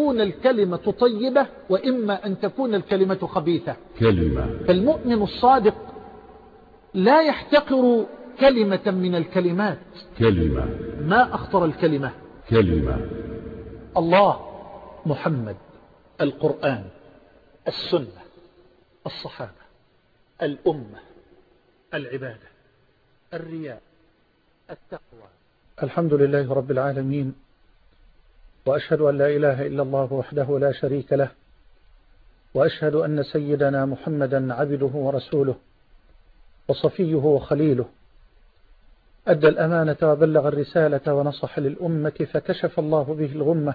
تكون الكلمة طيبة وإما أن تكون الكلمة خبيثة. كلمة. فالمؤمن الصادق لا يحتقر كلمة من الكلمات. كلمة. ما أخطر الكلمة؟ كلمة. الله محمد القرآن السنة الصحابة الأمة العبادة الرياء التقوى. الحمد لله رب العالمين وأشهد أن لا إله إلا الله وحده لا شريك له وأشهد أن سيدنا محمدا عبده ورسوله وصفيه وخليله. أدى الأمانة وبلغ الرسالة ونصح للأمة فكشف الله به الغمة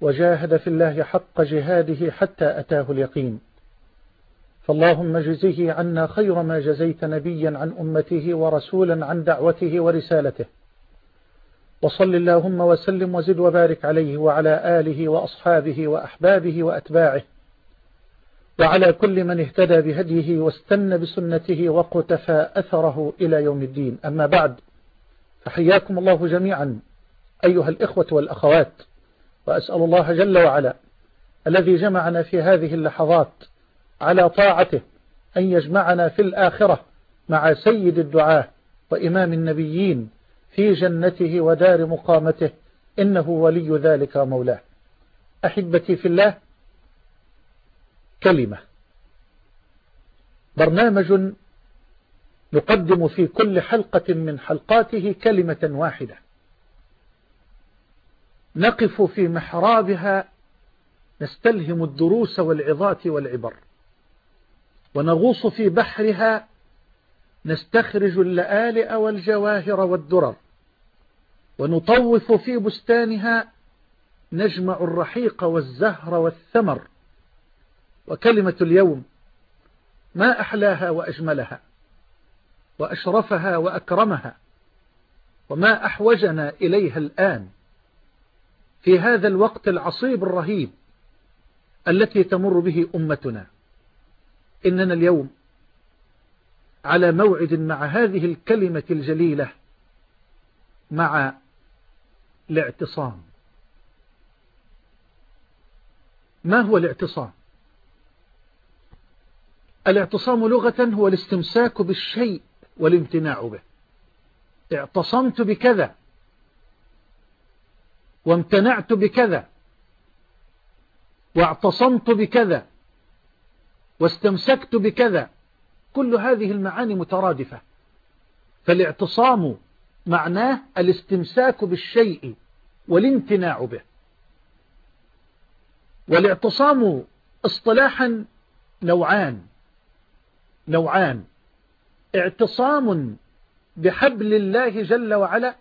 وجاهد في الله حق جهاده حتى أتاه اليقين. فاللهم جزه عنا خير ما جزيت نبيا عن أمته ورسولا عن دعوته ورسالته. وصل اللهم وسلم وزد وبارك عليه وعلى آله وأصحابه وأحبابه وأتباعه. وعلى كل من اهتدى بهديه واستنى بسنته وقتفى أثره إلى يوم الدين. أما بعد فحياكم الله جميعا أيها الإخوة والأخوات وأسأل الله جل وعلا الذي جمعنا في هذه اللحظات على طاعته أن يجمعنا في الآخرة مع سيد الدعاة وإمام النبيين في جنته ودار مقامته إنه ولي ذلك مولاه أحبتي في الله كلمة. برنامج نقدم في كل حلقة من حلقاته كلمة واحدة. نقف في محرابها نستلهم الدروس والعظات والعبر. ونغوص في بحرها نستخرج اللآلئ والجواهر والدرر. ونطوف في بستانها نجمع الرحيق والزهر والثمر. وكلمة اليوم ما أحلاها وأجملها وأشرفها وأكرمها وما أحوجنا إليها الآن. في هذا الوقت العصيب الرهيب التي تمر به أمتنا إننا اليوم على موعد مع هذه الكلمة الجليلة مع الاعتصام. ما هو الاعتصام؟ الاعتصام لغة هو الاستمساك بالشيء والامتناع به. اعتصمت بكذا. وامتنعت بكذا. واعتصمت بكذا. واستمسكت بكذا. كل هذه المعاني مترادفة. فالاعتصام معناه الاستمساك بالشيء والامتناع به. والاعتصام اصطلاحا نوعان نوعان. اعتصام بحبل الله جل وعلا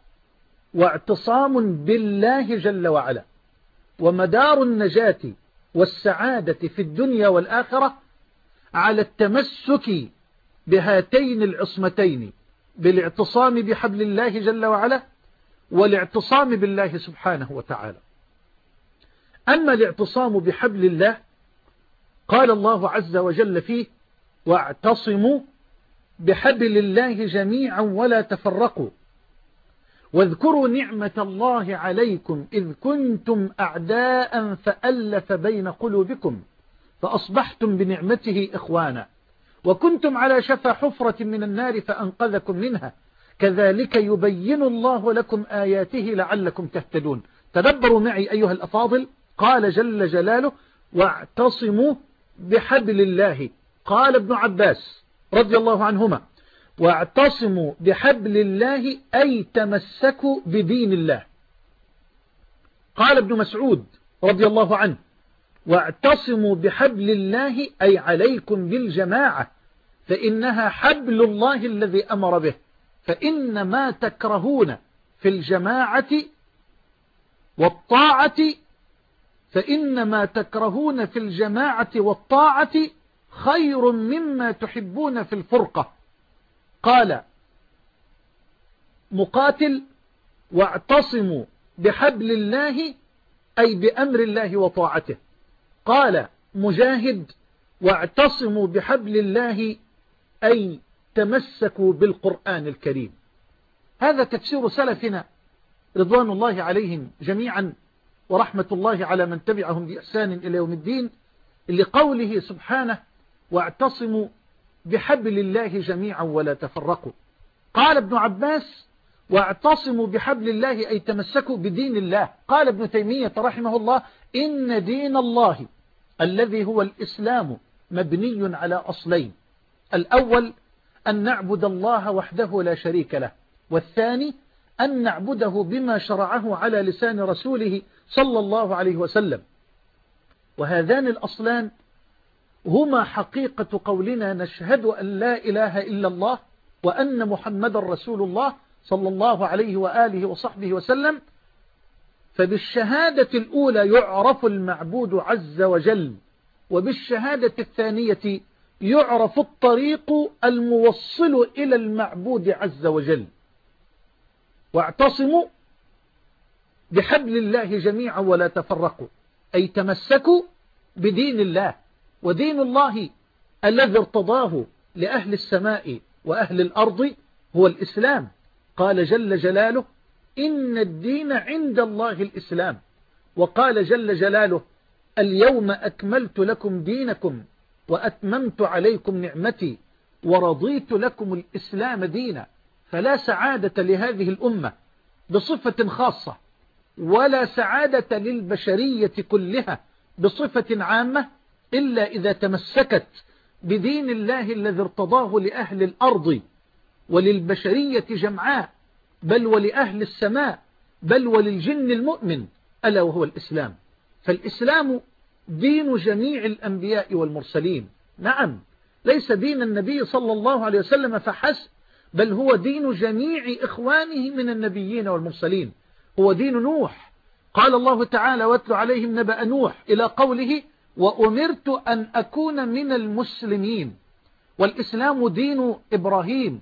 واعتصام بالله جل وعلا. ومدار النجاة والسعادة في الدنيا والآخرة على التمسك بهاتين العصمتين بالاعتصام بحبل الله جل وعلا والاعتصام بالله سبحانه وتعالى. أما الاعتصام بحبل الله قال الله عز وجل فيه واعتصموا بحبل الله جميعا ولا تفرقوا. واذكروا نعمة الله عليكم إذ كنتم أعداء فألف بين قلوبكم فأصبحتم بنعمته إخوانا. وكنتم على شفا حفرة من النار فأنقذكم منها. كذلك يبين الله لكم آياته لعلكم تهتدون. تدبروا معي أيها الأفاضل. قال جل جلاله واعتصموا بحبل الله. قال ابن عباس رضي الله عنهما واعتصموا بحبل الله أي تمسكوا بدين الله. قال ابن مسعود رضي الله عنه واعتصموا بحبل الله أي عليكم بالجماعة فإنها حبل الله الذي أمر به. فإن ما تكرهون في الجماعة والطاعة فإن ما تكرهون في الجماعة والطاعة خير مما تحبون في الفرقة. قال مقاتل واعتصموا بحبل الله أي بأمر الله وطاعته. قال مجاهد واعتصموا بحبل الله أي تمسكوا بالقرآن الكريم. هذا تفسير سلفنا رضوان الله عليهم جميعا ورحمة الله على من تبعهم بإحسان إلى يوم الدين لقوله سبحانه واعتصموا بحبل الله جميعا ولا تفرقوا قال ابن عباس واعتصموا بحبل الله أي تمسكوا بدين الله. قال ابن تيمية رحمه الله إن دين الله الذي هو الإسلام مبني على أصلين. الأول أن نعبد الله وحده لا شريك له. والثاني أن نعبده بما شرعه على لسان رسوله صلى الله عليه وسلم. وهذان الأصلان هما حقيقة قولنا نشهد أن لا إله إلا الله وأن محمد رسول الله صلى الله عليه وآله وصحبه وسلم فبالشهادة الأولى يعرف المعبود عز وجل وبالشهادة الثانية يعرف الطريق الموصل إلى المعبود عز وجل. واعتصموا بحبل الله جميعا ولا تفرقوا أي تمسكوا بدين الله ودين الله الذي ارتضاه لأهل السماء وأهل الأرض هو الإسلام. قال جل جلاله إن الدين عند الله الإسلام. وقال جل جلاله اليوم أكملت لكم دينكم وأتممت عليكم نعمتي ورضيت لكم الإسلام دينا. فلا سعادة لهذه الأمة بصفة خاصة ولا سعادة للبشرية كلها بصفة عامة إلا إذا تمسكت بدين الله الذي ارتضاه لأهل الأرض وللبشرية جمعاء بل ولأهل السماء بل وللجن المؤمن ألا وهو الإسلام. فالإسلام دين جميع الأنبياء والمرسلين. نعم ليس دين النبي صلى الله عليه وسلم فحسب بل هو دين جميع إخوانه من النبيين والمرسلين. هو دين نوح. قال الله تعالى واتل عليهم نبأ نوح إلى قوله وأمرت أن أكون من المسلمين والإسلام دين إبراهيم.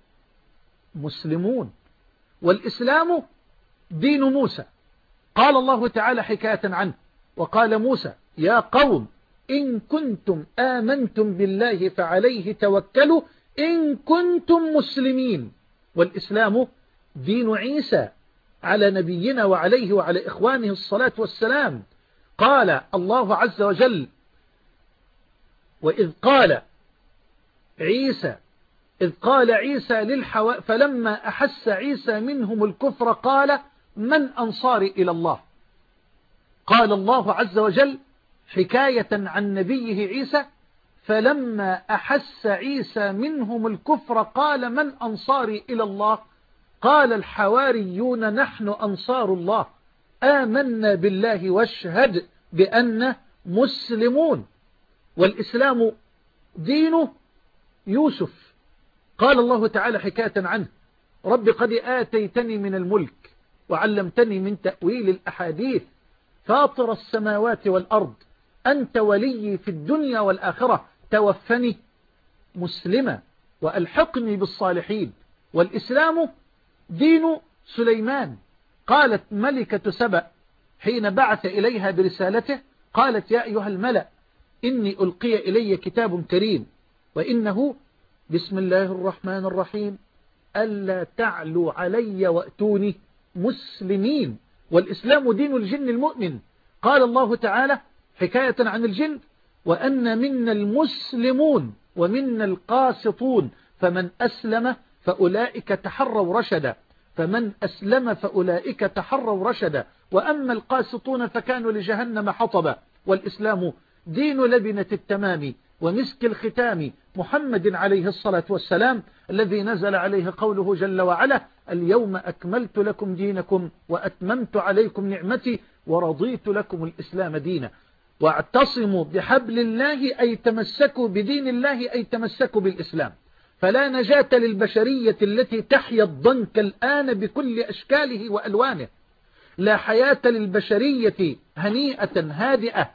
مسلمون. والإسلام دين موسى. قال الله تعالى حكاية عنه. وقال موسى يا قوم إن كنتم آمنتم بالله فعليه توكلوا إن كنتم مسلمين. والإسلام دين عيسى على نبينا وعليه وعلى إخوانه الصلاة والسلام. قال الله عز وجل وإذ قال عيسى إذ قال عيسى للحوا فلما أحس عيسى منهم الكفر قال من أنصاري إلى الله؟ قال الله عز وجل حكاية عن نبيه عيسى فلما أحس عيسى منهم الكفر قال من أنصاري إلى الله؟ قال الحواريون نحن أنصار الله. آمنا بالله واشهد بأن مسلمون. والإسلام دين يوسف. قال الله تعالى حكاية عنه. رب قد آتيتني من الملك وعلمتني من تأويل الأحاديث. فاطر السماوات والأرض. أنت ولي في الدنيا والآخرة. توفني مسلما وألحقني بالصالحين. والإسلام دين سليمان. قالت ملكة سبأ حين بعث إليها برسالته. قالت يا أيها الملأ إني ألقي إلي كتاب كريم. وإنه بسم الله الرحمن الرحيم. ألا تعلوا علي وأتوني مسلمين. والإسلام دين الجن المؤمن. قال الله تعالى حكاية عن الجن. وأن منا المسلمون ومنا القاسطون. فمن أسلم فأولئك تحروا رشدا. فمن أسلم فأولئك تحروا رشدا. وأما القاسطون فكانوا لجهنم حطبا. والإسلام دين لبنة التمام. ومسك الختام محمد عليه الصلاة والسلام الذي نزل عليه قوله جل وعلا اليوم أكملت لكم دينكم وأتممت عليكم نعمتي ورضيت لكم الإسلام دينا. واعتصموا بحبل الله أي تمسكوا بدين الله أي تمسكوا بالإسلام. فلا نجاة للبشرية التي تحيا الضنك الآن بكل أشكاله وألوانه. لا حياة للبشرية هنيئة هادئة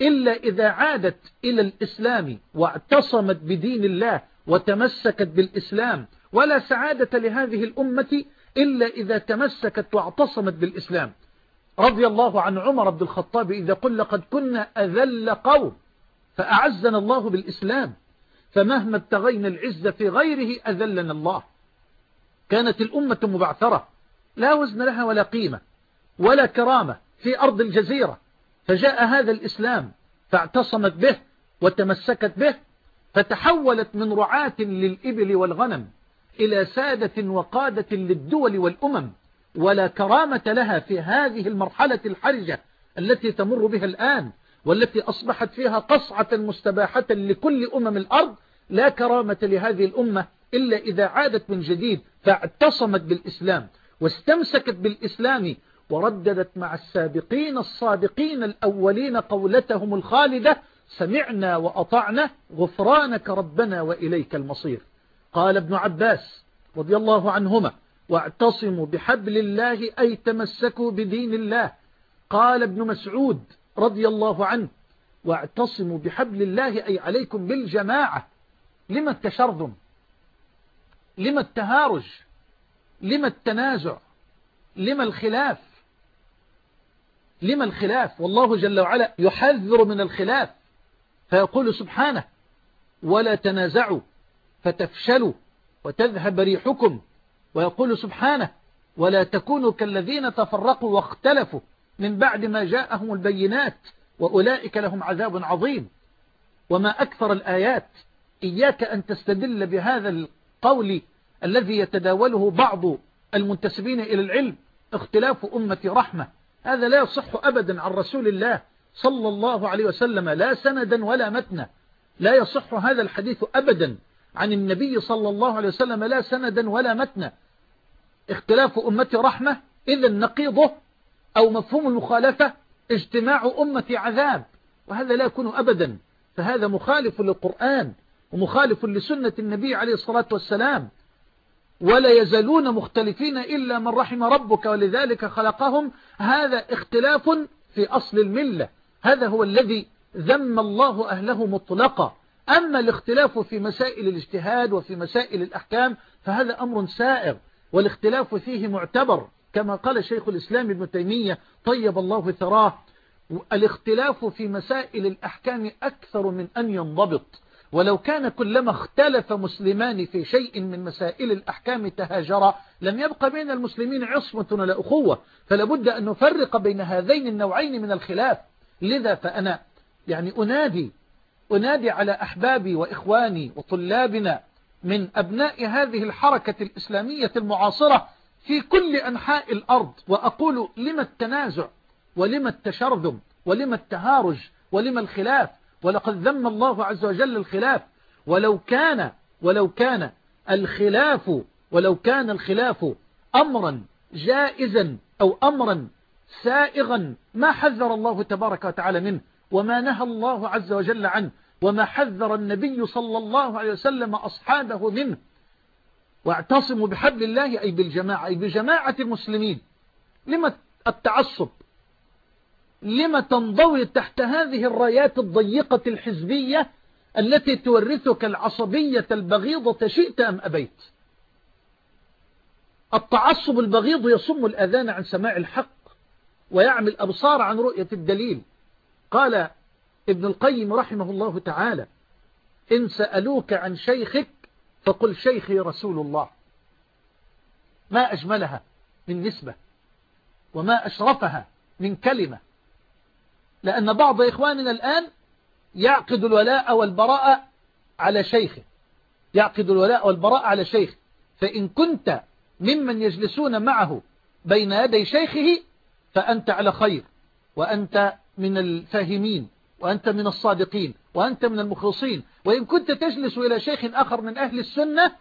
إلا إذا عادت إلى الإسلام واعتصمت بدين الله وتمسكت بالإسلام ولا سعادة لهذه الأمة إلا إذا تمسكت واعتصمت بالإسلام. رضي الله عن عمر بن الخطاب إذا قل لقد كنا أذل قوم فأعزنا الله بالإسلام فمهما ابتغينا العزة في غيره أذلنا الله. كانت الأمة مبعثرة لا وزن لها ولا قيمة ولا كرامة في أرض الجزيرة. فجاء هذا الإسلام فاعتصمت به وتمسكت به فتحولت من رعاة للإبل والغنم إلى سادة وقادة للدول والأمم ولا كرامة لها في هذه المرحلة الحرجة التي تمر بها الآن والتي أصبحت فيها قصعة مستباحة لكل أمم الأرض لا كرامة لهذه الأمة إلا إذا عادت من جديد فاعتصمت بالإسلام واستمسكت بالإسلام ورددت مع السابقين الصادقين الأولين قولتهم الخالدة سمعنا وأطعنا غفرانك ربنا وإليك المصير. قال ابن عباس رضي الله عنهما واعتصموا بحبل الله أي تمسكوا بدين الله. قال ابن مسعود رضي الله عنه واعتصموا بحبل الله أي عليكم بالجماعة. لما التشرذم؟ لما التهارج؟ لما التنازع؟ لما الخلاف؟ لما الخلاف والله جل وعلا يحذر من الخلاف. فيقول سبحانه ولا تنازعوا فتفشلوا وتذهب ريحكم. ويقول سبحانه ولا تكونوا كالذين تفرقوا واختلفوا. من بعد ما جاءهم البينات وأولئك لهم عذاب عظيم. وما أكثر الآيات إياك أن تستدل بهذا القول الذي يتداوله بعض المنتسبين إلى العلم اختلاف أمة رحمة. هذا لا يصح أبدا عن رسول الله صلى الله عليه وسلم لا سندا ولا متنا. لا يصح هذا الحديث أبدا عن النبي صلى الله عليه وسلم لا سندا ولا متنا. اختلاف أمة رحمة إذا نقيضه أو مفهوم المخالفة اجتماع أمة عذاب وهذا لا يكون أبدا. فهذا مخالف للقرآن ومخالف لسنة النبي عليه الصلاة والسلام. ولا يزالون مختلفين إلا من رحم ربك ولذلك خلقهم. هذا اختلاف في أصل الملة. هذا هو الذي ذم الله أهله مطلقا. أما الاختلاف في مسائل الاجتهاد وفي مسائل الأحكام فهذا أمر سائر والاختلاف فيه معتبر. كما قال شيخ الإسلام ابن تيمية طيب الله ثراه. الاختلاف في مسائل الأحكام أكثر من أن ينضبط. ولو كان كلما اختلف مسلمان في شيء من مسائل الأحكام تهاجرا لم يبقى بين المسلمين عصمة ولا أخوة فلابد أن نفرق بين هذين النوعين من الخلاف. لذا فأنا يعني أنادي أنادي على أحبابي وإخواني وطلابنا من أبناء هذه الحركة الإسلامية المعاصرة في كل أنحاء الأرض وأقول لما التنازع ولما التشرذم ولما التهارج ولما الخلاف ولقد ذم الله عز وجل الخلاف. ولو كان ولو كان الخلاف ولو كان الخلاف أمرا جائزا أو أمرا سائغا ما حذر الله تبارك وتعالى منه وما نهى الله عز وجل عنه وما حذر النبي صلى الله عليه وسلم أصحابه منه. واعتصموا بحبل الله أي بالجماعة أي بجماعة المسلمين. لما التعصب؟ لما تنضوي تحت هذه الرايات الضيقة الحزبية التي تورثك العصبية البغيضة شئت أم أبيت؟ التعصب البغيض يصم الأذان عن سماع الحق ويعمل الأبصار عن رؤية الدليل. قال ابن القيم رحمه الله تعالى إن سألوك عن شيخك فقل شيخي رسول الله. ما أجملها من نسبة وما أشرفها من كلمة لأن بعض إخواننا الآن يعقد الولاء والبراء على شيخه. يعقد الولاء والبراء على شيخ فإن كنت ممن يجلسون معه بين يدي شيخه فأنت على خير وأنت من الفاهمين وأنت من الصادقين وأنت من المخلصين. وإن كنت تجلس إلى شيخ آخر من أهل السنة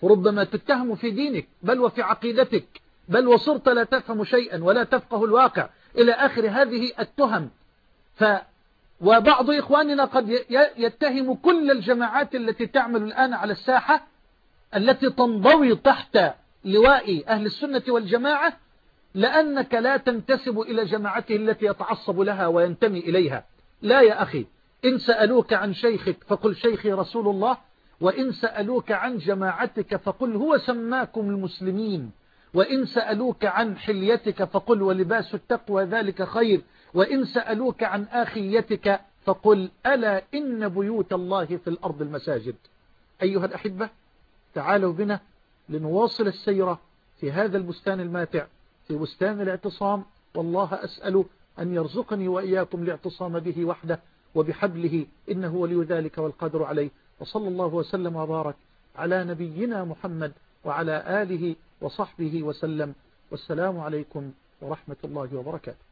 فربما تتهم في دينك بل وفي عقيدتك بل وصرت لا تفهم شيئا ولا تفقه الواقع. إلى آخر هذه التهم ف وبعض إخواننا قد يتهم كل الجماعات التي تعمل الآن على الساحة التي تنضوي تحت لواء أهل السنة والجماعة لأنك لا تنتسب إلى جماعته التي يتعصب لها وينتمي إليها. لا يا أخي إن سألوك عن شيخك فقل شيخي رسول الله وإن سألوك عن جماعتك فقل هو سماكم المسلمين وإن سألوك عن حليتك فقل ولباس التقوى ذلك خير. وإن سألوك عن آخيتك فقل ألا إن بيوت الله في الأرض المساجد. أيها الأحبة تعالوا بنا لنواصل السيرة في هذا البستان الماتع في بستان الاعتصام. والله أسأل أن يرزقني وإياكم الاعتصام به وحده وبحبله إنه ولي ذلك والقدر عليه. وصلى الله وسلم وبارك على نبينا محمد وعلى آله وصحبه وسلم. والسلام عليكم ورحمة الله وبركاته.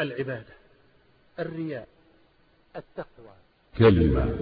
العبادة الرياء التقوى. كلمة.